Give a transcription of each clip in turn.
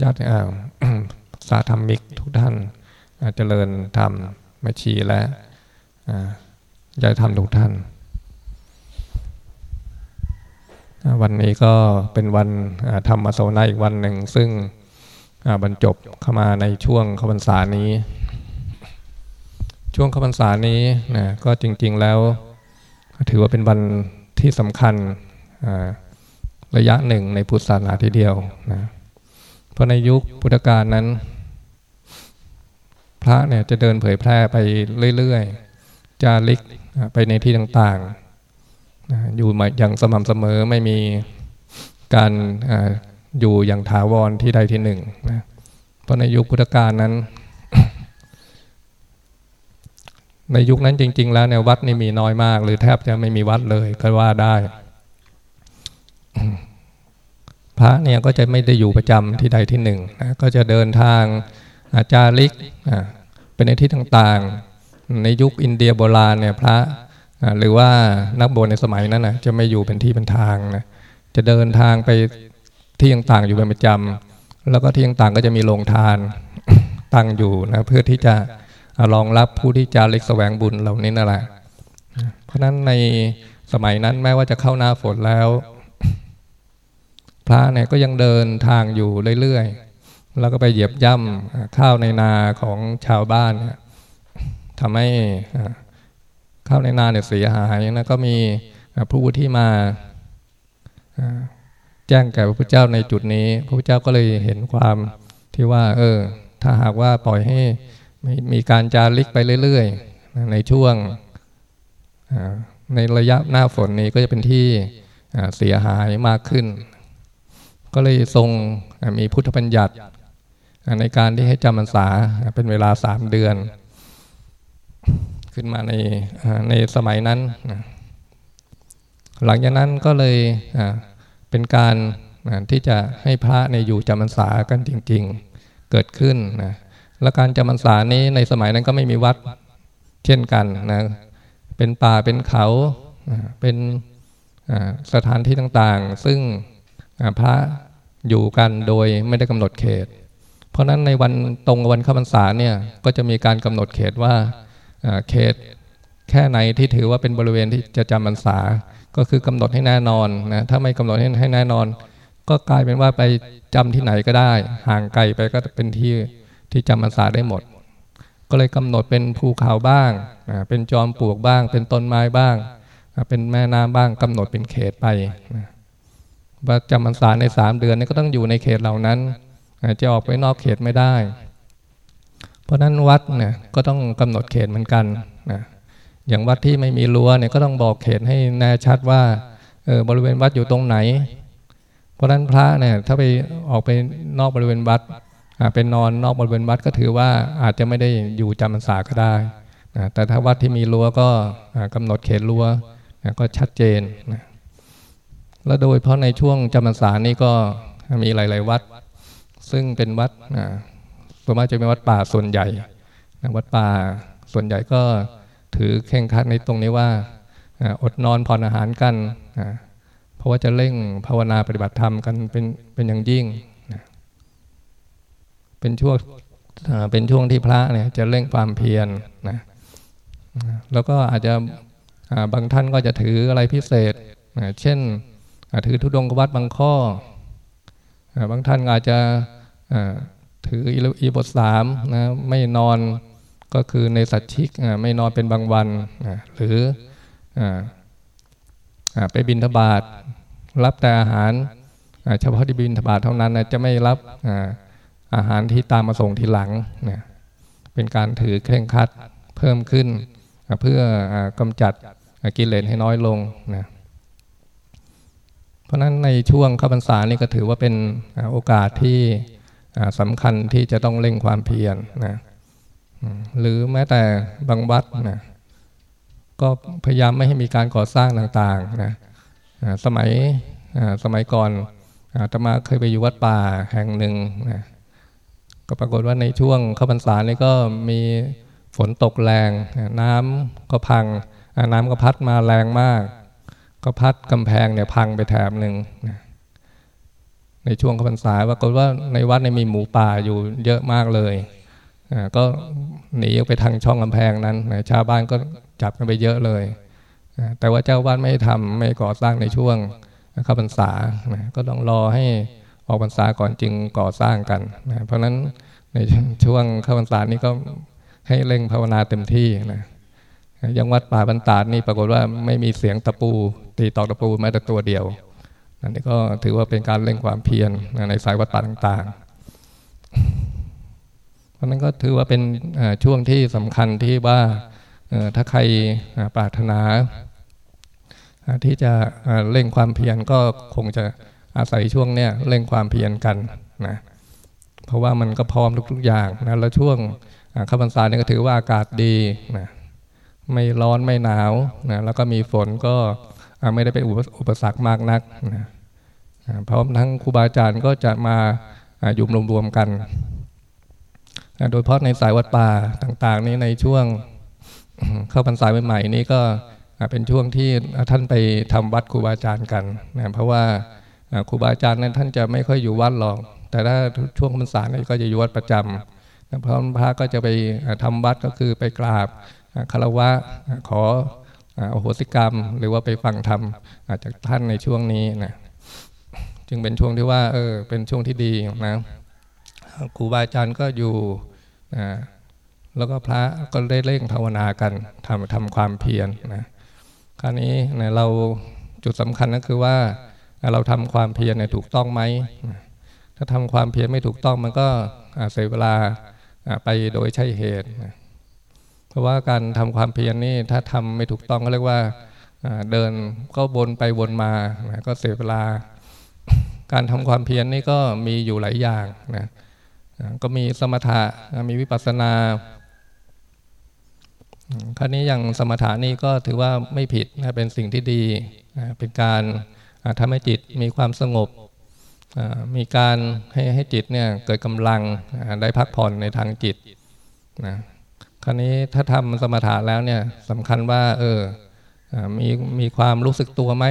ญาติสาธรรมิกทุกท่านเจริญธรรมมชีและญาติธรรมทุกท่าน วันนี้ก็เป็นวันธรรมโซนาอีกวันหนึ่ง ซึ่งบรรจบเข้ามาในช่วงขบันษานี้ ช่วงขบันษานี้นะก็จริง ๆแล้ว ถือว่าเป็นวันที่สำคัญระยะหนึ่งในพุทธศาสนาทีเดียวนะ เพราะในยุคพุทธกาลนั้น พระเนี่ยจะเดินเผยแพร่ไปเรื่อยๆ จาริกไปในที่ต่างๆ อยู่มาอย่างสม่ำเสมอไม่มีการอยู่อย่างถาวรที่ใดที่หนึ่งนะเพราะในยุคพุทธกาลนั้น ในยุคนั้นจริง ๆ แล้วเนี่ยวัดนี่มีน้อยมาก หรือแทบจะไม่มีวัดเลยก็ว่าได้ พระเนี่ยก็จะไม่ได้อยู่ประจำที่ใดที่หนึ่งนะก็จะเดินทางอาจาริกเป็นในที่ต่างๆ ในยุคอินเดียโบราณเนี่ยพระหรือว่านักบวชในสมัยนั้นนะจะไม่อยู่เป็นที่เป็นทางนะจะเดินทางไปที่ต่างๆอยู่เป็นประจำแล้วก็ที่ต่างๆก็จะมีโรงทานตั้งอยู่นะเพื่อที่จะรองรับผู้ที่จะเล็กแสวงบุญเหล่านี้นั่นแหละเพราะฉะนั้นในสมัยนั้นแม้ว่าจะเข้าหน้าฝนแล้ว พระเนี่ยก็ยังเดินทางอยู่เรื่อยๆ แล้วก็ไปเหยียบย่ำข้าวในนาของชาวบ้านทำให้ข้าวในนาเนี่ยเสียหายนะก็มีผู้ที่มาแจ้งแก่พระพุทธเจ้าในจุดนี้ พระพุทธเจ้าก็เลยเห็นความที่ว่า เออ ถ้าหากว่าปล่อยให้มีการจาริกไปเรื่อยๆ ในช่วงในระยะหน้าฝนนี้ก็จะเป็นที่เสียหายมากขึ้น ก็เลยทรงมีพุทธบัญญัติในการที่ให้จำพรรษาเป็นเวลาสามเดือน ขึ้นมาในในสมัยนั้น หลังจากนั้นก็เลยเป็นการที่จะให้พระในอยู่จำพรรษากันจริง ๆ เกิดขึ้นนะและการจำพรรษานี้ในสมัยนั้นก็ไม่มีวัดเช่นกันนะเป็นป่าเป็นเขาเป็นสถานที่ต่างๆ ซึ่งพระ อยู่กันโดยไม่ได้กำหนดเขต เพราะนั้นในวันตรงวันเข้าพรรษาเนี่ยก็จะมีการกำหนดเขตว่าเขตแค่ไหนที่ถือว่าเป็นบริเวณที่จะจำพรรษา ก็คือกำหนดให้แน่นอนนะถ้าไม่กำหนดให้แน่นอน ก็กลายเป็นว่าไปจำที่ไหนก็ได้ ห่างไกลไปก็เป็นที่ที่จำพรรษาได้หมด ก็เลยกำหนดเป็นภูเขาบ้างเป็นจอมปลวกบ้าง เป็นต้นไม้บ้างเป็นแม่น้ำบ้างกำหนดเป็นเขตไปนะ ว่าจำพรรษาในสามเดือนนี่ก็ต้องอยู่ในเขตเหล่านั้น จะออกไปนอกเขตไม่ได้ เพราะนั้นวัดเนี่ยก็ต้องกำหนดเขตเหมือนกันนะอย่างวัดที่ไม่มีรั้วเนี่ยก็ต้องบอกเขตให้แน่ชัดว่าเออบริเวณวัดอยู่ตรงไหน เพราะนั้นพระเนี่ยถ้าไปออกไปนอกบริเวณวัดเป็นนอนนอกบริเวณวัดก็ถือว่าอาจจะไม่ได้อยู่จำพรรษาก็ได้นะแต่ถ้าวัดที่มีรั้วก็กำหนดเขตรั้วก็ชัดเจนนะ และโดยเพราะในช่วงจำพรรษานี้ก็มีหลาย ๆ วัด ซึ่งเป็นวัดส่วนมากจะเป็นวัดป่าส่วนใหญ่ วัดป่าส่วนใหญ่ก็ถือเข่งคัดในตรงนี้ว่าอดนอนผ่อนอาหารกัน เพราะว่าจะเร่งภาวนาปฏิบัติธรรมกันเป็นเป็นอย่างยิ่ง เป็นช่วงเป็นช่วงที่พระเนี่ยจะเร่งความเพียรนะแล้วก็อาจจะบางท่านก็จะถืออะไรพิเศษ เช่น ถือทุดงกวัดบางข้อบางท่านอาจจะถืออีบทสามนะไม่นอนก็คือในสัตชิกไม่นอนเป็นบางวัน หรือไปบินทบาทรับแต่อาหารเฉพาะที่บินทบาทเท่านั้นจะไม่รับอาหารที่ตามมาส่งทีหลังเป็นการถือเคร่งคัดเพิ่มขึ้น เพื่อกำจัดกิเลสให้น้อยลงนะ ราะนั้นในช่วงข้าพรรษานี่ก็ถือว่าเป็นโอกาสที่สำคัญที่จะต้องเร่งความเพียรนะหรือแม้แต่บางวัดนะก็พยายามไม่ให้มีการก่อสร้างต่างๆนะสมัยสมัยก่อนอาตมาเคยไปอยู่วัดป่าแห่งหนึ่งนะก็ปรากฏว่าในช่วงข้าพรรษานี่ก็มีฝนตกแรง น้ำก็พังน้ำก็พัดมาแรงมาก ก็พัดกำแพงเนี่ยพังไปแถบหนึ่งนะในช่วงขพรรษาปรากฏว่าในวัดในมีหมูป่าอยู่เยอะมากเลยก็หนีไปทางช่องกำแพงนั้นชาวบ้านก็จับกันไปเยอะเลย แต่ว่าเจ้าบ้านไม่ทำไม่ก่อสร้างในช่วงข้าพรรษาก็ต้องรอให้ออกพรรษาก่อนจึงก่อสร้างกัน เพราะนั้นในช่วงข้าพรรษานี้ก็ให้เร่งภาวนาเต็มที่นะ ยังวัดป่าบรรดาดนี่ปรากฏว่าไม่มีเสียงตะปู ตีตอกตะปูแม้แต่ตัวเดียวอันนี้ก็ถือว่าเป็นการเร่งความเพียรในสายวัดป่าต่างๆ เพราะนั้นก็ถือว่าเป็นช่วงที่สำคัญที่ว่าถ้าใครปรารถนา ที่จะเร่งความเพียรก็คงจะอาศัยช่วงเนี้ยเร่งความเพียรกันนะเพราะว่ามันก็พร้อมทุกๆอย่างนะแล้วช่วงข้าพรรษาเนี่ยก็ถือว่าอากาศดีนะ ไม่ร้อนไม่หนาวนะแล้วก็มีฝนก็ไม่ได้เป็นอุปสรรคมากนักนะพร้อมทั้งครูบาอาจารย์ก็จะมาอยู่รวมๆกัน โดยเฉพาะในสายวัดป่าต่างๆ นี้ในช่วงเข้าพรรษาใหม่ๆนี้ก็เป็นช่วงที่ท่านไปทำวัดครูบาอาจารย์กันนะเพราะว่าครูบาอาจารย์นั้นท่านจะไม่ค่อยอยู่วัดหรอก แต่ถ้าช่วงพรรษานี่ก็จะอยู่วัดประจำเพราะพระก็จะไปทำวัดก็คือไปกราบ คารวะขอโอโหสิกรรม หรือว่าไปฟังธรรมจากท่านในช่วงนี้นะจึงเป็นช่วงที่ว่าเออเป็นช่วงที่ดีนะครูบาอาจารย์ก็อยู่แล้วก็พระก็ได้เร่งภาวนากันทำทำความเพียรนะคราวนี้นะเราจุดสำคัญก็คือว่าเราทำความเพียรเนี่ยถูกต้องไหม ถ้าทำความเพียรไม่ถูกต้องมันก็เสียเวลาไปโดยใช่เหตุ เพราะว่าการทำความเพียรนี่ถ้าทำไม่ถูกต้องก็เรียกว่าเดินก็วนไปวนมาก็เสียเวลา การทำความเพียรนี่ก็มีอยู่หลายอย่างนะก็มีสมถะมีวิปัสสนาคราวนี้อย่างสมถะนี่ก็ถือว่าไม่ผิดนะเป็นสิ่งที่ดีนะเป็นการทำให้จิตมีความสงบ มีการให้ให้จิตเนี่ยเกิดกำลังได้พักผ่อนในทางจิตนะ คราวนี้ถ้าทำสมถะแล้วเนี่ยสำคัญว่า เออมีมีความรู้สึกตัวไหม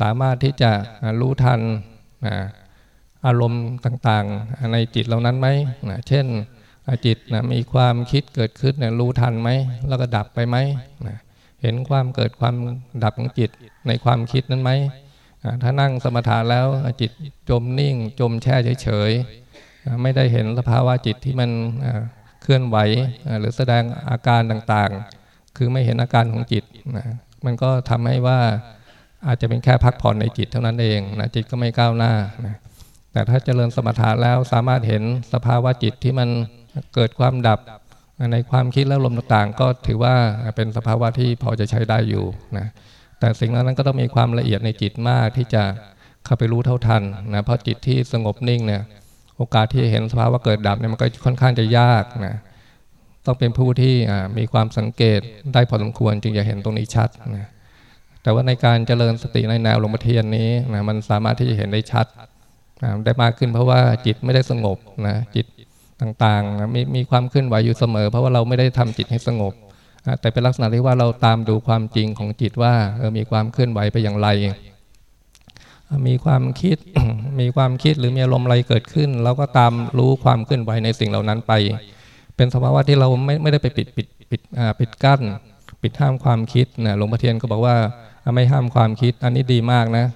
สามารถที่จะรู้ทันอารมณ์ต่างๆ ในจิตเหล่านั้นไหมเช่นจิตนะมีความคิดเกิดขึ้นนะรู้ทันไหม แล้วก็ดับไปไหมนะเห็นความเกิดความดับของจิตในความคิดนั้นไหมถ้านั่งสมถะแล้วจิตจมนิ่ง จมแช่เฉยๆไม่ได้เห็นสภาวะจิตที่มัน เคลื่อนไหวหรือแสดงอาการต่างๆ คือไม่เห็นอาการของจิตนะมันก็ทำให้ว่าอาจจะเป็นแค่พักผ่อนในจิตเท่านั้นเองนะจิตก็ไม่ก้าวหน้านะแต่ถ้าเจริญสมถะแล้วสามารถเห็นสภาวะจิตที่มันเกิดความดับในความคิดและลมต่างๆ ก็ถือว่าเป็นสภาวะที่พอจะใช้ได้อยู่นะแต่สิ่งนั้นก็ต้องมีความละเอียดในจิตมากที่จะเข้าไปรู้เท่าทันนะเพราะจิตที่สงบนิ่งเนี่ย โอกาสที่เห็นสภาวะเกิดดับเนี่ยมันก็ค่อนข้างจะยากนะต้องเป็นผู้ที่มีความสังเกตได้พอสมควรจึงจะเห็นตรงนี้ชัดนะแต่ว่าในการเจริญสติในแนวลงมเทียนนี้นะมันสามารถที่จะเห็นได้ชัดนะได้มากขึ้นเพราะว่าจิตไม่ได้สงบนะจิตต่างๆมีมีความเคลื่อนไหวอยู่เสมอ เพราะว่าเราไม่ได้ทำจิตให้สงบแต่เป็นลักษณะที่ว่าเราตามดูความจริงของจิตว่าเออมีความเคลื่อนไหวไปอย่างไร มีความคิดมีความคิดหรือมีอารมณ์อะไรเกิดขึ้นเราก็ตามรู้ความเคลื่อนไหวในสิ่งเหล่านั้นไป เป็นสภาวะที่เราไม่ไม่ได้ไปปิดปิดปิดปิดกั้น ปิดห้ามความคิดนะหลวงพ่อเทียนก็บอกว่าไม่ห้ามความคิดอันนี้ดีมากนะ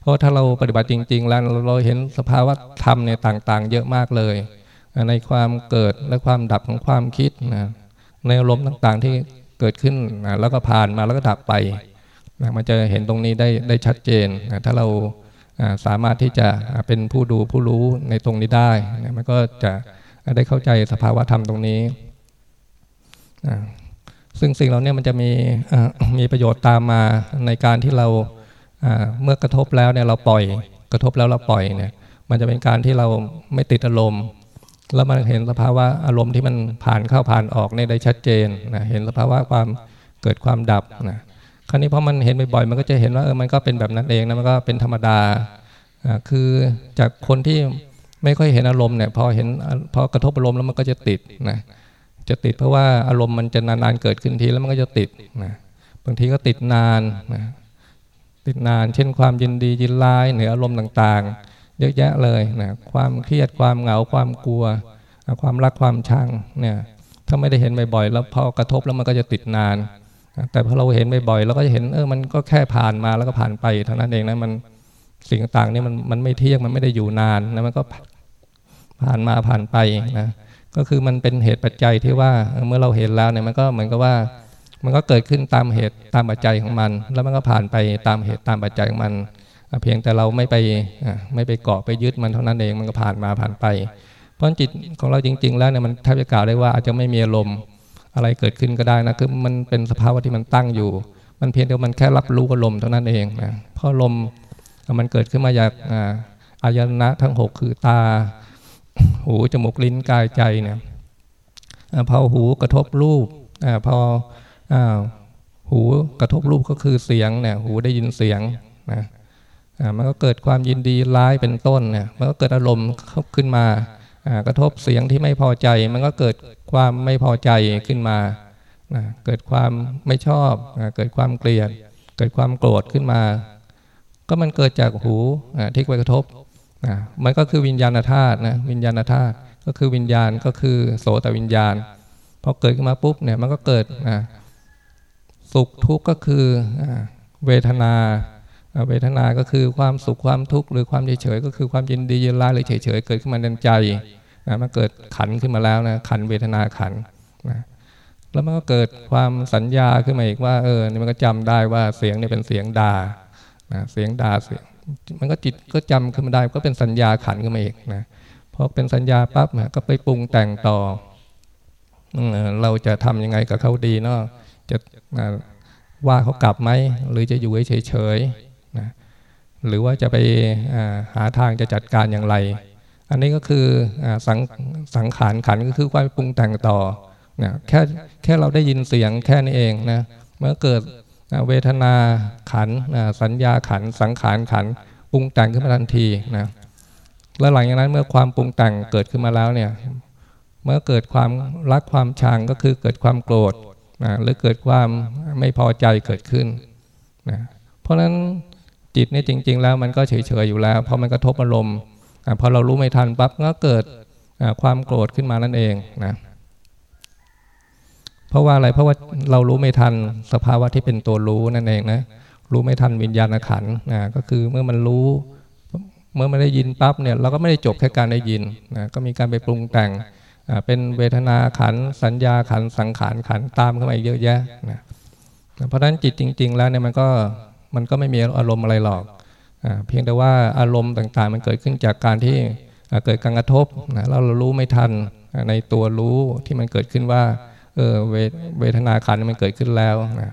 เพราะถ้าเราปฏิบัติจริง ๆ แล้วเราเห็นสภาวะธรรมในต่างๆ เยอะมากเลย ในความเกิดและความดับของความคิดนะในอารมณ์ต่างๆที่เกิดขึ้นนะแล้วก็ผ่านมาแล้วก็ดับไป นะมันจะเห็นตรงนี้ได้ได้ชัดเจนนะถ้าเราสามารถที่จะเป็นผู้ดูผู้รู้ในตรงนี้ได้นะมันก็จะได้เข้าใจสภาวะธรรมตรงนี้นะซึ่งสิ่งเราเนี่ยมันจะมีมีประโยชน์ตามมาในการที่เราเมื่อกระทบแล้วเนี่ยเราปล่อยกระทบแล้วเราปล่อยเนี่ย มันจะเป็นการที่เราไม่ติดอารมณ์ แล้วมันเห็นสภาวะอารมณ์ที่มันผ่านเข้าผ่านออกในได้ชัดเจนนะเห็นสภาวะความเกิดความดับนะ คราวนี้พอมันเห็นบ่อยๆมันก็จะเห็นว่าเออมันก็เป็นแบบนั้นเองนะมันก็เป็นธรรมดาคือจากคนที่ไม่ค่อยเห็นอารมณ์เนี่ยพอเห็นพอกระทบอารมณ์แล้วมันก็จะติดนะจะติดเพราะว่าอารมณ์มันจะนานๆเกิดขึ้นทีแล้วมันก็จะติดนะบางทีก็ติดนานนะติดนาน เช่นความยินดียินร้ายเหนืออารมณ์ต่างๆ เยอะแยะเลยนะความเครียดความเหงาความกลัว ความรักความชังเนี่ยถ้าไม่ได้เห็นบ่อยๆแล้วพอกระทบแล้วมันก็จะติดนาน แต่พอเราเห็นบ่อยๆเราก็จะเห็นเออมันก็แค่ผ่านมาแล้วก็ผ่านไปเท่านั้นเองนะมันสิ่งต่างๆนี่มันมันไม่เที่ยงมันไม่ได้อยู่นานนะมันก็ผ่านมาผ่านไปนะก็คือมันเป็นเหตุปัจจัยที่ว่าเมื่อเราเห็นแล้วเนี่ยมันก็เหมือนกับว่ามันก็เกิดขึ้นตามเหตุตามปัจจัยของมัน แล้วมันก็ผ่านไปตามเหตุตามปัจจัยของมัน เพียงแต่เราไม่ไปไม่ไปเกาะไปยึดมันเท่านั้นเองมันก็ผ่านมาผ่านไป เพราะจิตของเราจริง ๆ แล้วเนี่ยมันแทบจะกล่าวได้ว่าอาจจะไม่มีอารมณ์ อะไรเกิดขึ้นก็ได้นะคือมันเป็นสภาวะที่มันตั้งอยู่ มันเพียงแต่มันแค่รับรู้อารมณ์เท่านั้นเองนะเพราะลมมันเกิดขึ้นมาจากอายนะทั้งหกคือตา หูจมูกลิ้นกายใจเนี่ยพอหูกระทบรูปอพอหูกระทบรูปก็คือเสียงเนี่ยหูได้ยินเสียงนะมันก็เกิดความยินดีร้ายเป็นต้นเนี่ยมันก็เกิดอารมณ์ขึ้นมา กระทบเสียงที่ไม่พอใจ มันก็เกิดความไม่พอใจขึ้นมา เกิดความไม่ชอบ เกิดความเกลียด เกิดความโกรธขึ้นมา ก็มันเกิดจากหูที่ไปกระทบ มันก็คือวิญญาณธาตุนะ วิญญาณธาตุก็คือวิญญาณก็คือโสตวิญญาณ พอเกิดขึ้นมาปุ๊บเนี่ยมันก็เกิดสุขทุกข์ก็คือเวทนา เวทนา ก็คือความสุขความทุกข์หรือความเฉยๆก็คือความยินดียินร้ายหรือเฉยๆเกิดขึ้นมาในใจนะมันเกิดขันขึ้นมาแล้วนะขันเวทนาขันนะแล้วมันก็เกิดความสัญญาขึ้นมาอีกว่าเออนี่มันก็จำได้ว่าเสียงนี่เป็นเสียงด่านะเสียงด่าเสียงมันก็จิตก็จำขึ้นมาได้ก็เป็นสัญญาขันขึ้นมาอีกนะพอเป็นสัญญาปั๊บนะก็ไปปรุงแต่งต่อเราจะทํำยังไงกับเขาดีเนาะจะว่าเขากลับไหมหรือจะอยู่เฉยๆ นะหรือว่าจะไปหาทางจะจัดการอย่างไร อันนี้ก็คือสังสังขารขันก็คือความปรุงแต่งต่อนะแค่แค่เราได้ยินเสียงแค่นี้เองนะเมื่อเกิดเวทนาขันสัญญาขันสังขารขันปรุงแต่งขึ้นมาทันทีนะแล้วหลังจากนั้นเมื่อความปรุงแต่งเกิดขึ้นมาแล้วเนี่ยเมื่อเกิดความรักความชังก็คือเกิดความโกรธนะหรือเกิดความไม่พอใจเกิดขึ้นนะเพราะฉะนั้น จิตนี่จริง ๆ แล้วมันก็เฉยๆอยู่แล้วพอมันกระทบอารมณ์พอเรารู้ไม่ทันปั๊บก็เกิดความโกรธขึ้นมานั่นเองนะเพราะว่าอะไรเพราะว่าเรารู้ไม่ทันสภาวะที่เป็นตัวรู้นั่นเองนะรู้ไม่ทันวิญญาณขันนะก็คือเมื่อมันรู้เมื่อไม่ได้ยินปั๊บเนี่ยเราก็ไม่ได้จบแค่การได้ยินนะก็มีการไปปรุงแต่งเป็นเวทนาขันสัญญาขันสังขารขันตามเข้ามาเยอะแยะนะเพราะฉะนั้นจิตจริง ๆ แล้วเนี่ยมันก็ มันก็ไม่มีอารมณ์อะไรหรอกเพียงแต่ว่าอารมณ์ต่างๆ มันเกิดขึ้นจากการที่เกิดการกระทบนะเรารู้ไม่ทันในตัวรู้ที่มันเกิดขึ้นว่าเออเวทนาขันมันเกิดขึ้นแล้วนะ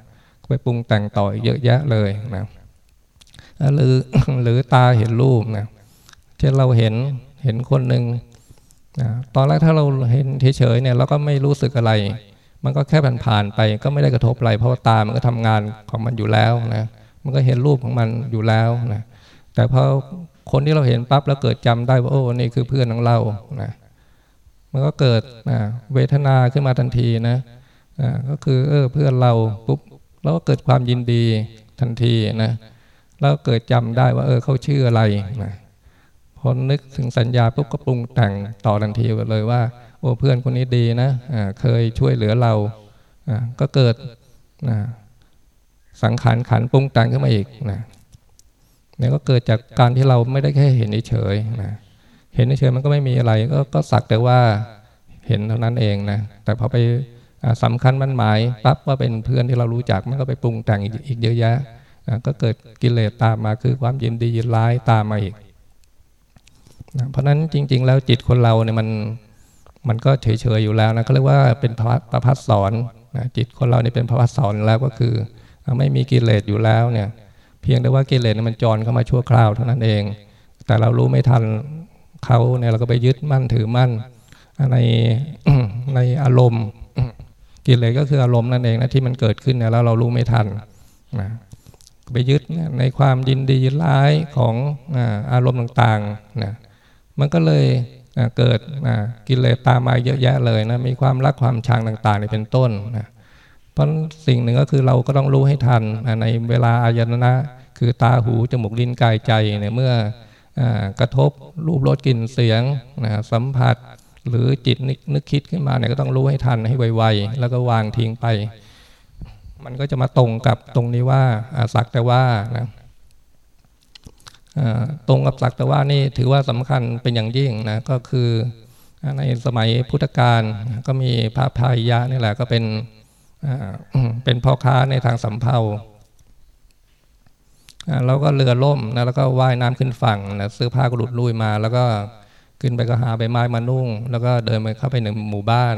ไปปรุงแต่งต่อเยอะแยะเลยนะหรือหรือตาเห็นรูปนะเช่นเราเห็นเห็นคนหนึ่งนะตอนแรกถ้าเราเห็นเฉยๆเนี่ยเราก็ไม่รู้สึกอะไร มันก็แค่ผ่านๆไปก็ไม่ได้กระทบอะไร เพราะตามันก็ทำงานของมันอยู่แล้วนะ มันก็เห็นรูปของมันอยู่แล้วนะแต่พอคนที่เราเห็นปั๊บแล้วเกิดจำได้ว่าโอ้นี่คือเพื่อนของเรานะมันก็เกิดนะเวทนาขึ้นมาทันทีนะก็คือเออเพื่อนเราปุ๊บแล้วก็เกิดความยินดีทันทีนะแล้วเกิดจำได้ว่าเออเขาชื่ออะไรนะพอนึกถึงสัญญาปุ๊บก็ปรุงแต่งต่อทันทีเลยว่า โอ้เพื่อนคนนี้ดีนะเคยช่วยเหลือเราก็เกิดนะ สังขารขันปรุงแต่งขึ้นมาอีกนะนี่ก็เกิดจากการที่เราไม่ได้แค่เห็นเฉยนะเห็นเฉยมันก็ไม่มีอะไรก็ก็สักแต่ว่าเห็นเท่านั้นเองนะแต่พอไปสำคัญมันหมายปั๊บว่าเป็นเพื่อนที่เรารู้จักมันก็ไปปรุงแต่งอีกเยอะแยะก็เกิดกิเลสตามมาคือความยินดียินร้ายตามมาอีกนะเพราะนั้นจริง ๆ แล้วจิตคนเราเนี่ยมันมันก็เฉยๆอยู่แล้วนะเขาเรียกว่าเป็นประพัดสอนนะจิตคนเราเนี่ยเป็นประพัดสอนแล้วก็คือ ไม่มีกิเลสอยู่แล้วเนี่ย เพียงแต่ว่ากิเลสมันจรเข้ามาชั่วคราวเท่านั้นเอง แต่เรารู้ไม่ทันเขาเนี่ยเราก็ไปยึดมั่นถือมั่นในในอารมณ์กิเลสก็คืออารมณ์นั่นเองนะที่มันเกิดขึ้นเนี่ยแล้วเรารู้ไม่ทันนะไปยึดในความยินดียินร้ายของอารมณ์ต่างๆนะมันก็เลยเกิดกิเลสตามมาเยอะแยะเลยนะมีความรักความชังต่างๆเป็นต้นนะ เพราะสิ่งหนึ่งก็คือเราก็ต้องรู้ให้ทันในเวลาอายนะ คือตาหูจมูกลิ้นกายใจเนี่ยเมื่อกระทบรูปรสกลิ่นเสียงนะสัมผัสหรือจิตนึกคิดขึ้นมาเนี่ยก็ต้องรู้ให้ทันให้ไวๆแล้วก็วางทิ้งไป มันก็จะมาตรงกับตรงนี้ว่าสักแต่ว่านะตรงกับสักแต่ว่านี่ถือว่าสำคัญเป็นอย่างยิ่งนะก็คือในสมัยพุทธกาลก็มีพระพายยะนี่แหละก็เป็น เป็นพ่อค้าในทางสำเภาแล้วก็เรือล่มนะแล้วก็ว่ายน้ำขึ้นฝั่งนะซื้อผ้ากระดุดลุยมา แล้วก็ขึ้นไปก็หาใบไม้มานุ่ง แล้วก็เดินไปเข้าไปในหมู่บ้าน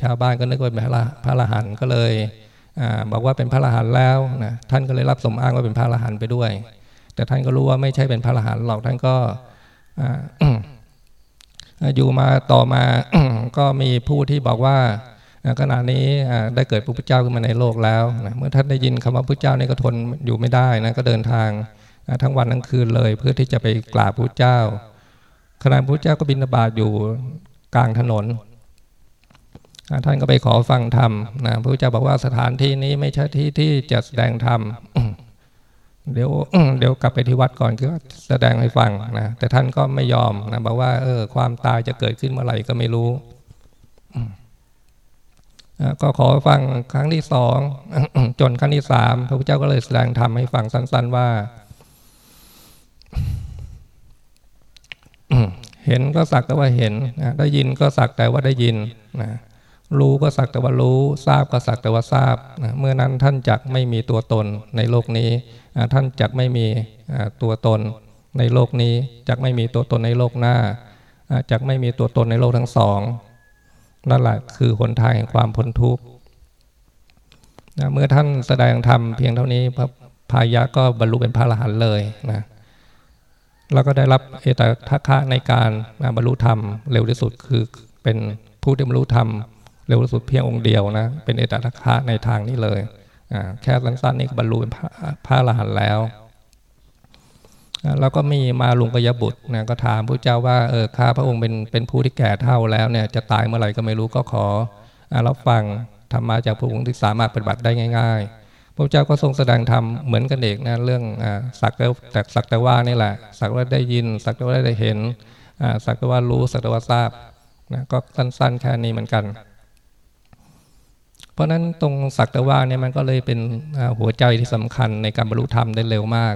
ชาวบ้านก็นึกว่าเป็นพระพระหันก็เลยบอกว่าเป็นพระอรหันแล้วนะท่านก็เลยรับสมอ้างว่าเป็นพระอรหันไปด้วย แต่ท่านก็รู้ว่าไม่ใช่เป็นพระอรหันหรอกท่านก็อยู่มาต่อมาก็มีผู้ที่บอกว่า ขณะนี้ได้เกิดพระพุทธเจ้าขึ้นมาในโลกแล้วเมื่อท่านได้ยินคำว่าพระเจ้านี่ก็ทนอยู่ไม่ได้นะก็เดินทางทั้งวันทั้งคืนเลย เพื่อที่จะไปกราบพระเจ้า ขณะพระเจ้าก็บินบาตอยู่กลางถนนท่านก็ไปขอฟังธรรมนะพระเจ้าบอกว่าสถานที่นี้ไม่ใช่ที่ที่จะแสดงธรรมเดี๋ยวเดี๋ยวกลับไปที่วัดก่อนก็แสดงให้ฟังนะแต่ท่านก็ไม่ยอมนะบอกว่าเออความตายจะเกิดขึ้นเมื่อไหร่ก็ไม่รู้ ก็ขอฟังครั้งที่สองจนครั้งที่สามพระพุทธเจ้าก็เลยแสดงธรรมให้ฟังสั้น ๆว่า เห็นก็สักแต่ว่าเห็นได้ยินก็สักแต่ว่าได้ยินนะรู้ก็สักแต่ว่ารู้ ทราบก็สักแต่ว่าทราบนะเมื่อนั้นท่านจักไม่มีตัวตนในโลกนี้ ท่านจักไม่มีตัวตนในโลกนี้จักไม่มีตัวตนในโลกหน้าจักไม่มีตัวตนในโลกทั้งสอง นั่นแหละคือหนทางแห่งความพ้นทุกข์นะเมื่อท่านแสดงธรรมเพียงเท่านี้พระพายะก็บรรลุเป็นพระอรหันต์เลยนะแล้วก็ได้รับเอตทัคคะในการบรรลุธรรมเร็วที่สุดคือเป็นผู้ที่บรรลุธรรมเร็วที่สุดเพียงองค์เดียวนะเป็นเอตทัคคะในทางนี้เลยแค่สั้นๆนี้ก็บรรลุเป็นพระอรหันต์แล้ว แล้วก็มีมาลุงกยบุตรนะก็ถามพระเจ้าว่าเออข้าพระองค์เป็นเป็นผู้ที่แก่เท่าแล้วเนี่ยจะตายเมื่อไหร่ก็ไม่รู้ก็ขอรับฟังธรรมาจากพระองค์ที่สามารถปฏิบัติได้ง่าย ๆ พระเจ้าก็ทรงแสดงธรรมเหมือนกันเด็กนะเรื่องสักแต่สักแต่ว่านี่แหละ สักว่าได้ยิน สักแต่ว่าได้เห็นสักแต่ว่ารู้สักแต่ว่าทราบนะก็สั้นๆแค่นี้เหมือนกัน เพราะนั้นตรงสักแต่ว่าเนี่ยมันก็เลยเป็นหัวใจที่สำคัญในการบรรลุธรรมได้เร็วมาก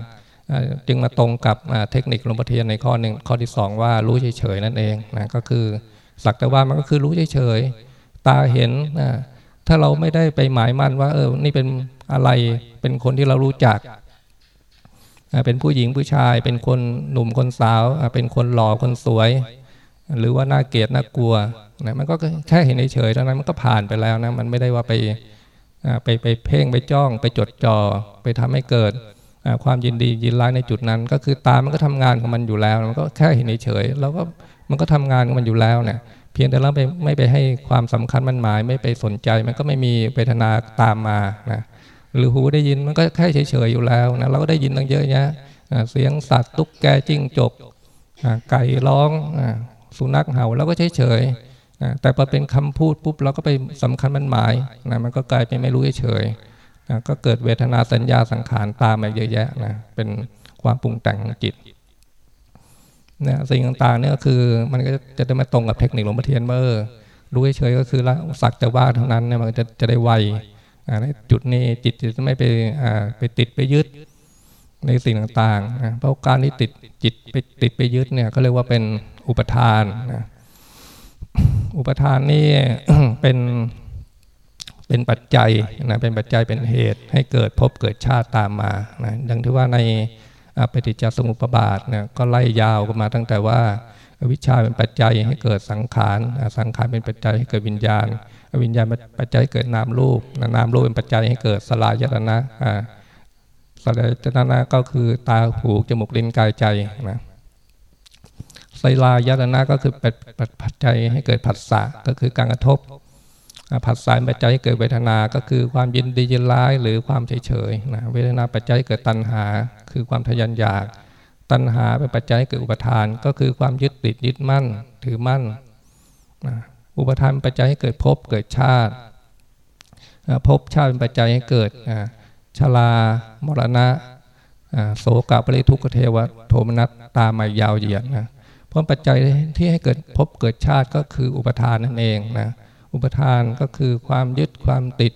จึงมาตรงกับเทคนิคหลวงพ่อเทียนในข้อหนึ่งข้อที่สองว่ารู้เฉยๆนั่นเองนะก็คือสักแต่ว่ามันก็คือรู้เฉยๆตาเห็นนะถ้าเราไม่ได้ไปหมายมั่นว่า เออนี่เป็นอะไรเป็นคนที่เรารู้จัก เป็นผู้หญิงผู้ชาย เป็นคนหนุ่มคนสาว เป็นคนหล่อคนสวย หรือว่าน่าเกลียดน่ากลัวนะมันก็แค่เห็นเฉยๆเท่านั้นมันก็ผ่านไปแล้วนะมันไม่ได้ว่าไปไปไปเพ่งไปจ้องไปจดจอ่อไปทำให้เกิด ความยินดียินร้ายในจุดนั้น ก็คือตามันก็ทำงานของมันอยู่แล้ว มันก็แค่เห็นเฉยแล้วก็มันก็ทำงานของมันอยู่แล้วเนี่ยเพียงแต่เราไปไม่ไปให้ความสำคัญมันหมาย ไม่ไปสนใจมันก็ไม่มีเวทนาตามมานะหรือหูได้ยินมันก็แค่เฉยๆอยู่แล้วนะเราก็ได้ยินตั้งเยอะแยะเสียงสัตว์ตุ๊กแกจิ้งจกไก่ร้องสุนัขเห่าเราก็เฉยๆแต่พอเป็นคำพูดปุ๊บเราก็ไปสำคัญมันหมายนะมันก็กลายเป็นไม่รู้เฉย นะก็เกิดเวทนาสัญญาสังขารตามมาเยอะแยะนะเป็นความปรุงแต่งจิตเนี่ยสิ่งต่างๆเนี่ยคือมันก็จะได้มาตรงกับเทคนิคหลวงพ่อเทียนเมื่อรู้เฉยก็คือละสักแต่ว่าเท่านั้นเนี่ยมันจะจะได้ไวในจุดนี้จิตจะไม่ไปไปติดไปยึดในสิ่งต่างๆนะเพราะการที่ติดจิตไปติดไปยึดเนี่ยเขาเรียกว่าเป็นอุปทานนะอุปทานนี่เป็น เป็นปัจจัยนะเป็นปัจจัยเป็นเหตุให้เกิดพบเกิดชาติตามมานะดังที่ว่าในปฏิจจสมุปบาทนะก็ไล่ยาวกันมาตั้งแต่ว่าวิชาเป็นปัจจัยให้เกิดสังขาร สังขารเป็นปัจจัยให้เกิดวิญญาณ วิญญาณเป็นปัจจัยให้เกิดนามรูปนามรูปเป็นปัจจัยให้เกิดสลายตนะสลายตนะก็คือตาหูจมูกลิ้นกายใจนะสลายตนะก็คือเป็นปัจจัยให้เกิดผัสสะก็คือการกระทบ ผัสสะปัจจัยให้เกิดเวทนา ก็คือความยินดียินร้ายหรือความเฉยเฉยนะเวทนาปัจจัยเกิดตัณหา คือความทยันอยาก ตัณหาเป็นปัจจัยให้เกิดอุปทาน ก็คือความยึดติดยึดมั่น ถือมั่นอุปทานปัจจัยให้เกิดภพเกิดชาติภพชาติเป็นปัจจัยให้เกิดชรามรณะโสกปริทุกขเทวโทมนัสตามมายาวเหยียดนะเพราะปัจจัยที่ให้เกิดพบเกิดชาติก็คืออุปทานนั่นเองนะ อุปทานก็คือความยึดความติด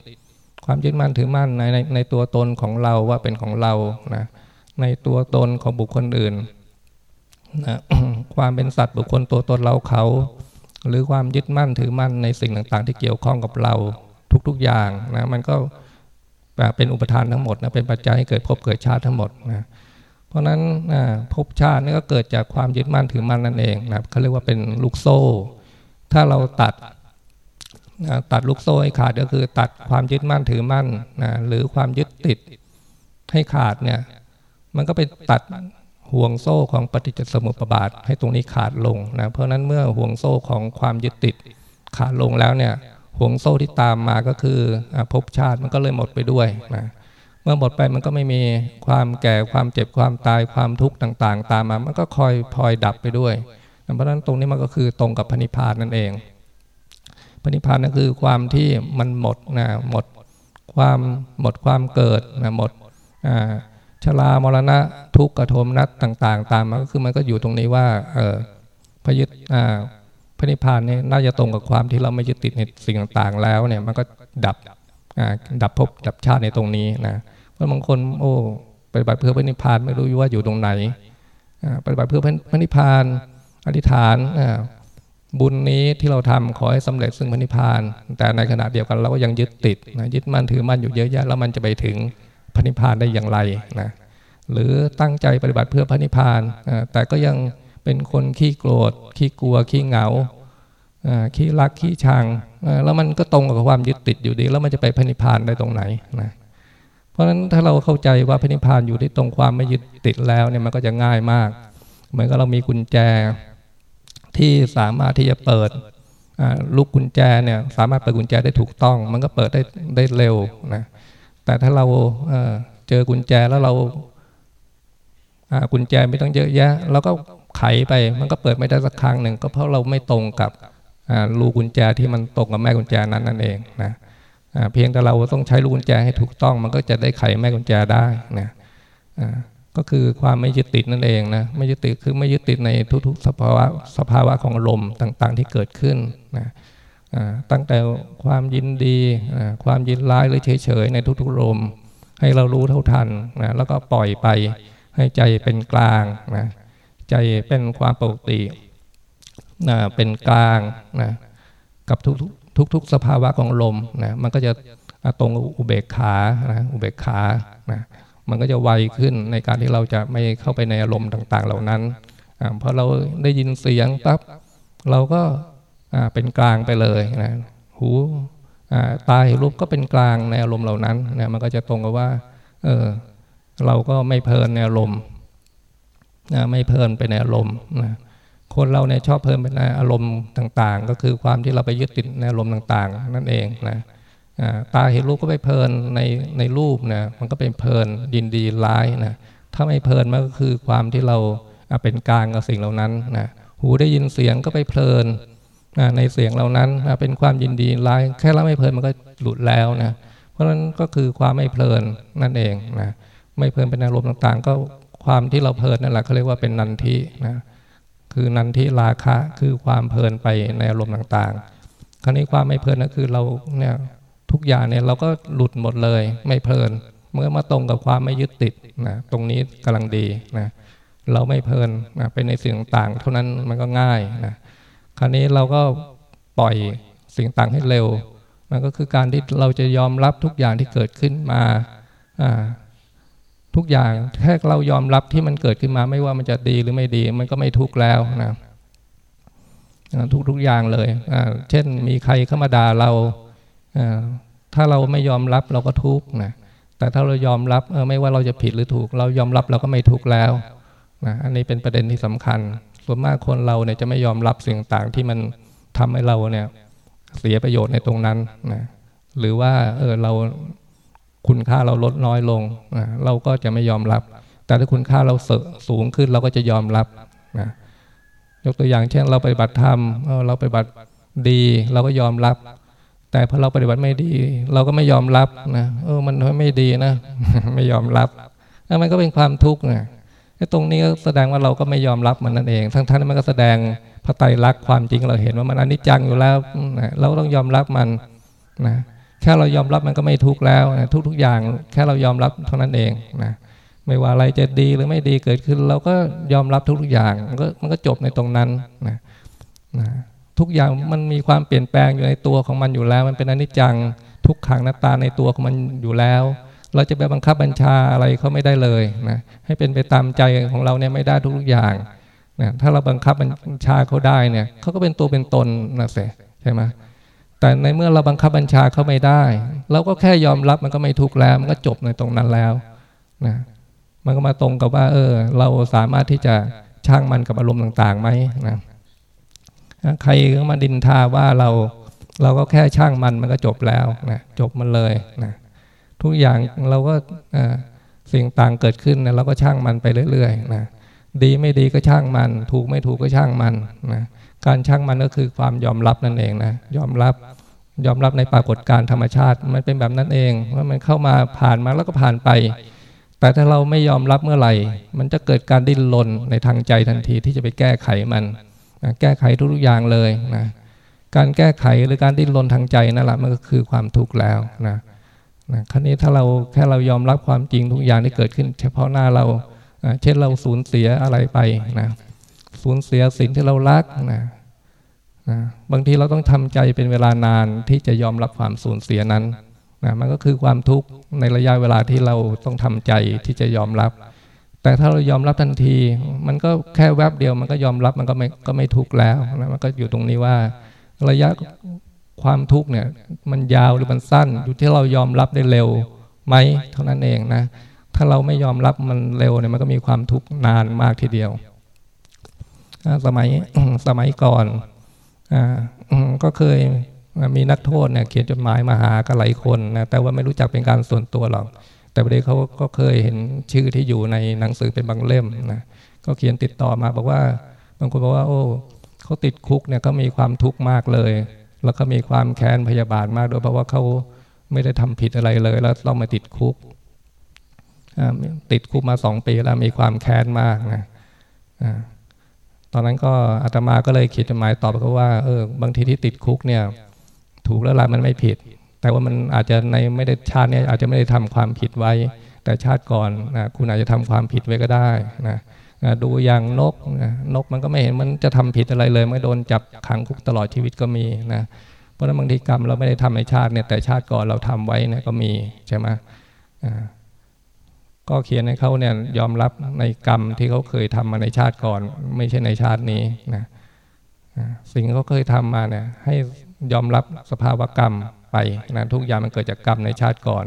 ความยึดมั่นถือมั่นในในในตัวตนของเราว่าเป็นของเรานะในตัวตนของบุคคลอื่นนะความเป็นสัตว์บุคคลตัวตนเราเขา หรือความยึดมั่นถือมั่นในสิ่งต่างๆ ที่เกี่ยวข้องกับเราทุกๆอย่างนะมันก็เป็นอุปทานทั้งหมดนะเป็นปัจจัยให้เกิดภพเกิดชาติทั้งหมดนะเพราะนั้นภพชาตินี่ก็เกิดจากความยึดมั่นถือมั่นนั่นเองนะเขาเรียกว่าเป็นลูกโซ่ ถ้าเราตัด ตัดลูกโซ่ให้ขาดก็คือตัดความยึดมั่นถือมั่นนะหรือความยึดติดให้ขาดเนี่ย มันก็ไปตัดห่วงโซ่ของปฏิจจสมุปบาทให้ตรงนี้ขาดลงนะเพราะนั้นเมื่อห่วงโซ่ของความยึดติดขาดลงแล้วเนี่ยห่วงโซ่ที่ตามมาก็คือภพชาติมันก็เลยหมดไปด้วยนะเมื่อหมดไปมันก็ไม่มีความแก่ความเจ็บความตายความทุกข์ต่าง ๆ ตามมา มันก็คอยพลอยดับไปด้วยเพราะฉะนั้นตรงนี้มันก็คือตรงกับพนิพานนั่นเอง พนิพานนั่นคือความที่มันหมดนะหมดความหมดความเกิดนะหมดชรามรณะทุกข์กระทมนัดต่าง ๆ ตามมาก็คือมันก็อยู่ตรงนี้ว่าเออพยึดพระนิพพานนี่น่าจะตรงกับความที่เราไม่ยึดติดในสิ่งต่างๆ แล้วเนี่ยมันก็ดับดับภพดับชาติในตรงนี้นะเพราะบางคนโอ้ปฏิบัติเพื่อพระนิพพานไม่รู้ว่าอยู่ตรงไหนปฏิบัติเพื่อพระนิพพานอธิษฐาน บุญนี้ที่เราทำขอให้สำเร็จซึ่งพระนิพพาน แต่ในขณะเดียวกันเราก็ยังยึดติดนะยึดมั่นถือมั่นอยู่เยอะแยะแล้วมันจะไปถึงพระนิพพานได้อย่างไรนะหรือตั้งใจปฏิบัติเพื่อพระนิพพานแต่ก็ยังเป็นคนขี้โกรธขี้กลัวขี้เหงาขี้รักขี้ชังแล้วมันก็ตรงกับความยึดติดอยู่ดี แล้วมันจะไปพระนิพพานได้ตรงไหนนะเพราะฉะนั้นถ้าเราเข้าใจว่าพระนิพพานอยู่ที่ตรงความไม่ยึดติดแล้วเนี่ยมันก็จะง่ายมาก เหมือนกับเรามีกุญแจ ที่สามารถที่จะเปิดลูกกุญแจเนี่ยสามารถเปิดกุญแจได้ถูกต้อง มันก็เปิดได้ได้เร็วนะแต่ถ้าเราเจอกุญแจแล้วเรากุญแจไม่ต้องเยอะแยะเราก็ไขไปมันก็เปิดไม่ได้สักครั้งหนึ่งก็เพราะเราไม่ตรงกับรูกกุญแจที่มันตรงกับแม่กุญแจนั้นนั่นเองนะเพียงแต่เราต้องใช้ลูกกุญแจให้ถูกต้อง มันก็จะได้ไขแม่กุญแจได้นะ ก็คือความไม่ยึดติดนั่นเองนะไม่ยึดติดคือไม่ยึดติดในทุกๆ สภาวะสภาวะของลมณ์ต่างๆ ที่เกิดขึ้นนะตั้งแต่ความยินดีความยินร้ายหรือเฉยๆในทุกๆลมให้เรารู้เท่าทันนะแล้วก็ปล่อยไปให้ใจเป็นกลางนะใจเป็นความปกตินะเป็นกลางนะกับทุกทุกทุกสภาวะของลมนะมันก็จะตรงอุเบกขานะอุเบกขานะ มันก็จะไวขึ้นในการที่เราจะไม่เข้าไปในอารมณ์ต่าง ๆ เหล่านั้นพอเราได้ยินเสียงปั๊บเราก็เป็นกลางไปเลยนะหูตาเห็นรูปก็เป็นกลางในอารมณ์เหล่านั้นนะมันก็จะตรงกับว่าเออเราก็ไม่เพลินในอารมณ์นะไม่เพลินไปในอารมณ์นะคนเราเนี่ยชอบเพลินไปในอารมณ์ต่าง ๆ ก็คือความที่เราไปยึดติดในอารมณ์ต่าง ๆ นั่นเองนะ ตาเห็นรูปก็ไปเพลินในในรูปนะมันก็เป็นเพลินดินดีร้ายนะถ้าไม่เพลินมันก็คือความที่เราเป็นกลางกับสิ่งเหล่านั้นนะหูได้ยินเสียงก็ไปเพลินในเสียงเหล่านั้นเป็นความยินดีร้าย แค่เราไม่เพลินมันก็หลุดแล้วนะเพราะฉะนั้นก็คือความไม่เพลินนั่นเองนะไม่เพลินเป็นอารมณ์ต่างๆ ก็ความที่เราเพลินนั่นแหละเขาเรียกว่าเป็นนันทินะคือนันทิราคะคือความเพลินไปในอารมณ์ต่างๆ คราวนี้ความไม่เพลินก็คือเราเนี่ย ทุกอย่างเนี่ยเราก็หลุดหมดเลยไม่เพลิน เมื่อมาตรงกับความไม่ยึดติดนะตรงนี้กำลังดีนะเราไม่เพลินนะเป็นในสิ่งต่างเท่านั้นมันก็ง่ายนะคราวนี้เราก็ปล่อยสิ่งต่างให้เร็วมันก็คือการที่เราจะยอมรับทุกอย่างที่เกิดขึ้นมาทุกอย่างแค่เรายอมรับที่มันเกิดขึ้นมา ไม่ว่ามันจะดีหรือไม่ดี มันก็ไม่ทุกข์แล้วนะทุกทุกอย่างเลยเช่นมีใครเข้ามาด่าเรา ถ้าเราไม่ยอมรับเราก็ทุกข์นะแต่ถ้าเรายอมรับไม่ว่าเราจะผิดหรือถูก เรายอมรับเราก็ไม่ทุกข์แล้วนะอันนี้เป็นประเด็นที่สำคัญ ส่วนมากคนเราเนี่ยจะไม่ยอมรับสิ่งต่างที่มันทำให้เราเนี่ยเสียประโยชน์ในตรงนั้นนะหรือว่าเออเราคุณค่าเราลดน้อยลงนะเราก็จะไม่ยอมรับ แต่ถ้าคุณค่าเราสูงขึ้นเราก็จะยอมรับนะยกตัวอย่างเช่นเราไปบัติธรรมเราไปบัติดี เราก็ยอมรับ แต่พอเราปฏิบัติไม่ดี เราก็ไม่ยอมรับนะเออมันไม่ดีนะ ไม่ยอมรับแล้วมันก็เป็นความทุกข์นะตรงนี้ก็แสดงว่าเราก็ไม่ยอมรับมันนั่นเอง ทั้งท่านมันก็แสดงพระไตรลักษณ์ความจริงเราเห็นว่ามันอนิจจังอยู่แล้วนะเราต้องยอมรับมันนะแค่เรายอมรับมันก็ไม่ทุกข์แล้วนะทุกๆอย่าง แค่เรายอมรับเท่านั้นเองนะไม่ว่าอะไรจะดีหรือไม่ดีเกิดขึ้น เราก็ยอมรับทุกๆอย่างมันก็มันก็จบในตรงนั้นนะนะ ทุกอย่างมันมีความเปลี่ยนแปลงอยู่ในตัวของมันอยู่แล้ว มันเป็นอนิจจังทุกขังหน้าตาในตัวของมันอยู่แล้ว เราจะไปบังคับบัญชาอะไรเขาไม่ได้เลยนะให้เป็นไปตามใจของเราเนี่ยไม่ได้ทุกอย่างนะถ้าเราบังคับบัญชาเขาได้เนี่ยเขาก็เป็นตัวเป็นตนนะเสใช่ไหมแต่ในเมื่อเราบังคับบัญชาเขาไม่ได้ เราก็แค่ยอมรับมันก็ไม่ทุกข์แล้ว มันก็จบในตรงนั้นแล้วนะมันก็มาตรงกับว่า เออ เราสามารถที่จะช่างมันกับอารมณ์ต่างๆไหมนะ ใครก็มาดินทาว่าเราเราก็แค่ช่างมันมันก็จบแล้วนะจบมันเลยนะทุกอย่างเราก็สิ่งต่างเกิดขึ้นนะเราก็ช่างมันไปเรื่อยๆนะดีไม่ดีก็ช่างมัน ถูกไม่ถูกก็ช่างมันนะการช่างมันก็คือความยอมรับนั่นเองนะยอมรับยอมรับในปรากฏการธรรมชาติ มันเป็นแบบนั้นเองว่ามันเข้ามาผ่านมาแล้วก็ผ่านไป แต่ถ้าเราไม่ยอมรับเมื่อไหร่ มันจะเกิดการดิ้นรนในทางใจทันทีที่จะไปแก้ไขมัน นะแก้ไขทุกๆอย่างเลยนะการแก้ไขหรือการดิ้นรนทางใจนั่นแหละมันก็คือความทุกข์แล้วนะนะครั้นี้ถ้าเราแค่เรายอมรับความจริงทุกอย่างที่เกิดขึ้น เฉพาะหน้าเราเช่นเราสูญเสียอะไรไปนะสูญเสียสิ่งที่เรารักนะนะบางทีเราต้องทำใจเป็นเวลานานที่จะยอมรับความสูญเสียนั้นนะมันก็คือความทุกข์ในระยะเวลาที่เราต้องทำใจที่จะยอมรับ แต่ถ้าเรายอมรับทันที มันก็แค่แวบเดียว มันก็ยอมรับมันก็ไม่ก็ไม่ทุกข์แล้วนะมันก็อยู่ตรงนี้ว่า ระยะความทุกข์เนี่ย มันยาวหรือมันสั้น อยู่ที่เรายอมรับได้เร็วไหมเท่านั้นเองนะ ถ้าเราไม่ยอมรับมันเร็วเนี่ยมันก็มีความทุกข์นานมากทีเดียว สมัยสมัยก่อนก็เคยมีนักโทษเนี่ยเขียนจดหมายมาหากันหลายคนนะแต่ว่าไม่รู้จักเป็นการส่วนตัวหรอก แต่ประเดี๋ยวเขาก็เคยเห็นชื่อที่อยู่ในหนังสือเป็นบางเล่มนะก็เขียนติดต่อมาบอกว่าบางคนบอกว่า โอ้เขาติดคุกเนี่ยก็มีความทุกข์มากเลย แล้วก็มีความแค้นพยาบาทมากด้วยเพราะว่าเขาไม่ได้ทำผิดอะไรเลย แล้วต้องมาติดคุกติดคุกมาสองปีแล้วมีความแค้นมากนะตอนนั้นก็อาตมาก็เลยเขียนจดหมายตอบเขาว่าเออบางทีที่ติดคุกเนี่ย ถูกแล้วละมันไม่ผิด แต่ว่ามันอาจจะในไม่ได้ชาตินี้อาจจะไม่ได้ทำความผิดไว้ แต่ชาติก่อนนะคุณอาจจะทำความผิดไว้ก็ได้นะดูอย่างนกนะนกมันก็ไม่เห็นมันจะทำผิดอะไรเลยไม่โดนจับขังคุกตลอดชีวิตก็มีนะเพราะนั้นบางทีกรรมเราไม่ได้ทำในชาติเนี่ยแต่ชาติก่อนเราทำไว้นะก็มีใช่ไหมก็เขียนให้เขาเนี่ยยอมรับในกรรมที่เขาเคยทำมาในชาติก่อน ไม่ใช่ในชาตินี้นะสิ่งเขาเคยทำมาเนี่ยให้ยอมรับสภาวะกรรม ไปนะทุกอย่างมันเกิดจากกรรมในชาติก่อน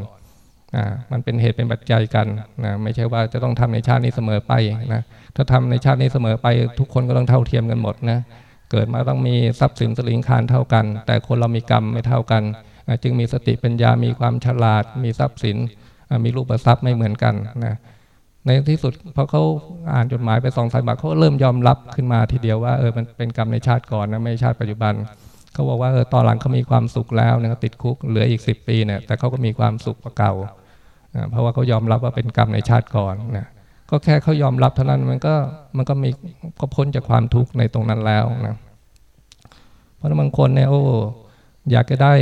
นะมันเป็นเหตุเป็นปัจจัยกันนะไม่ใช่ว่าจะต้องทำในชาตินี้เสมอไปนะถ้าทำในชาตินี้เสมอไป ทุกคนก็ต้องเท่าเทียมกันหมดนะเกิดมาต้องมีทรัพย์สินสลิงคารเท่ากัน แต่คนเรามีกรรมไม่เท่ากันจึงมีสติปัญญามีความฉลาด มีทรัพย์สินมีรูปทรัพย์ไม่เหมือนกันนะในที่สุดพอเขาอ่านจดหมายไปสองสายบัตเขาเริ่มยอมรับขึ้นมาทีเดียวว่าเออมันเป็นกรรมในชาติก่อนนะไม่ชาติปัจจุบัน เขาบอกว่าเออตอนหลังเขามีความสุขแล้วนะติดคุกเหลืออีกสิบปีเนี่ยแต่เขาก็มีความสุขกว่าเก่าเพราะว่าเขายอมรับว่าเป็นกรรมในชาติก่อนนะก็แค่เขายอมรับเท่านั้นมันก็มันก็มีก็พ้นจากความทุกข์ในตรงนั้นแล้วนะเพราะบางคนเนี่ยโอ้อยากจะได้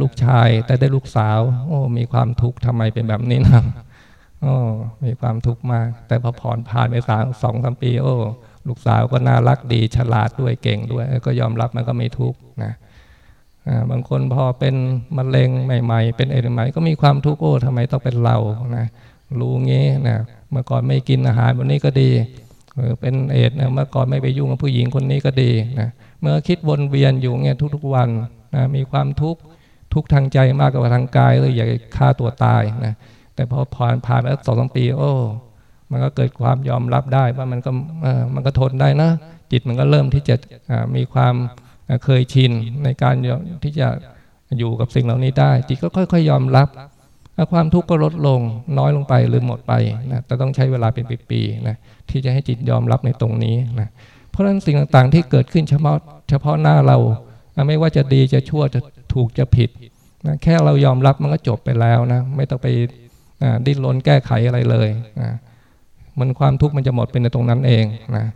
ลูกชายแต่ได้ลูกสาว โอ้มีความทุกข์ทำไมเป็นแบบนี้นะโอ้มีความทุกข์มาก แต่พอผ่อนผ่านไปสามสองสามปี โอ้ ลูกสาวก็น่ารักดีฉลาดด้วยเก่งด้วย ก็ยอมรับมันก็ไม่ทุกข์นะบางคนพอเป็นมะเร็งใหม่ ๆ เป็นเอดใหม่ก็มีความทุกข์โอ้ทำไมต้องเป็นเรานะรู้งี้นะเมื่อก่อนไม่กินอาหารวันนี้ก็ดีเป็นเอดนะเมื่อก่อนไม่ไปยุ่งกับผู้หญิงคนนี้ก็ดีนะเมื่อคิดวนเวียนอยู่เงี้ยทุกๆวันนะมีความทุกข์ทุกทางใจมากกว่าทางกายเลยอยากฆ่าตัวตายนะแต่พอผ่านผ่านไปสองสามปีโอ้ มันก็เกิดความยอมรับได้ว่ามันก็มันก็ทนได้นะ จิตมันก็เริ่มที่จะมีความเคยชินในการที่จะอยู่กับสิ่งเหล่านี้ได้ จิตก็ค่อยๆ ยอมรับความทุกข์ก็ลดลงน้อยลงไปหรือหมดไปนะแต่ต้องใช้เวลาเป็นปีๆนะที่จะให้จิตยอมรับในตรงนี้นะเพราะฉะนั้นสิ่งต่างๆที่เกิดขึ้นเฉพาะเฉพาะหน้าเราไม่ว่าจะดีจะชั่วจะถูกจะผิดนะแค่เรายอมรับมันก็จบไปแล้วนะไม่ต้องไปดิ้นรนแก้ไขอะไรเลยนะ มันความทุกข์มันจะหมดเป็นในตรงนั้นเองนะ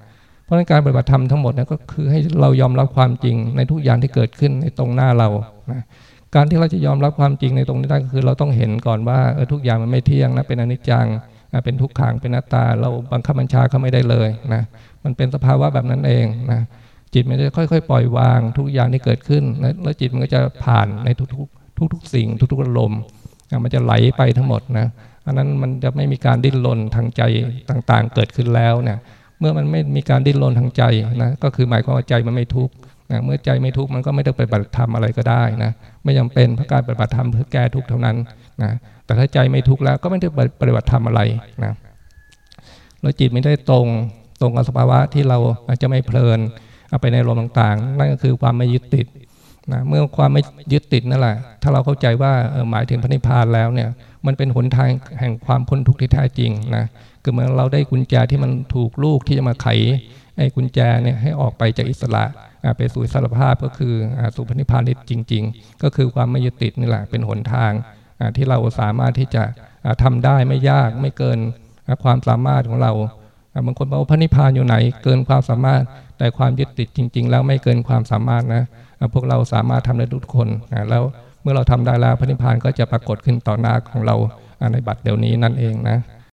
เพราะนั้นการปฏิบัติธรรมทั้งหมดนะก็คือให้เรายอมรับความจริงในทุกอย่างที่เกิดขึ้นในตรงหน้าเรานะการที่เราจะยอมรับความจริงในตรงนี้ได้ก็คือเราต้องเห็นก่อนว่าเออทุกอย่างมันไม่เที่ยงนะเป็นอนิจจังเป็นทุกขังเป็นนัตตา เราบังคับบัญชาเขาไม่ได้เลยนะมันเป็นสภาวะแบบนั้นเองนะจิตมันจะค่อยๆ ปล่อยวาง ทุกอย่างที่เกิดขึ้นแล้วจิตมันก็จะผ่านในทุกๆ ทุกๆ สิ่ง ทุกๆอารมณ์มันจะไหลไปทั้งหมดนะ อันนั้นมันจะไม่มีการดิ้นรนทางใจต่างๆ เกิดขึ้นแล้วเนี่ยเมื่อมันไม่มีการดิ้นรนทางใจนะก็คือหมายความว่าใจมันไม่ทุกข์นะเมื่อใจไม่ทุกข์มันก็ไม่ต้องไปปฏิบัติธรรมอะไรก็ได้นะไม่จาเป็นเพราะการปฏิบัติธรรมเพื่อแก้ทุกข์เท่านั้นนะแต่ถ้าใจไม่ทุกข์แล้วก็ไม่ได้ปฏิบัติธรรมอะไรนะแล้วจิตไม่ได้ตรงตรงกับสภาวะที่เราอาจจะไม่เพลินเอาไปในลมต่างๆ นั่นก็คือความไม่ยึดติด นะเมื่อความไม่ยึดติดนั่นแหละ ถ้าเราเข้าใจว่าหมายถึงพระนิพพานแล้วเนี่ย มันเป็นหนทางแห่งความพ้นทุกข์ที่แท้จริงนะ คือเมื่อเราได้กุญแจที่มันถูกลูกที่จะมาไขไอ้กุญแจเนี่ยให้ออกไปจากอิสระไปสู่สารภาพก็คือสู่พระนิพพานนี่จริง ๆ ก็คือความไม่ยึดติดนี่แหละเป็นหนทางที่เราสามารถที่จะทำได้ไม่ยากไม่เกินความสามารถของเราบางคนบอกว่าพระนิพพานอยู่ไหน เกินความสามารถแต่ความยึดติดจริง ๆ แล้วไม่เกินความสามารถนะ พวกเราสามารถทำได้ทุกคนนะแล้วเมื่อเราทำได้แล้วพระนิพพานก็จะปรากฏขึ้นต่อหน้าของเราในบัดเดี๋ยวนี้นั่นเองนะ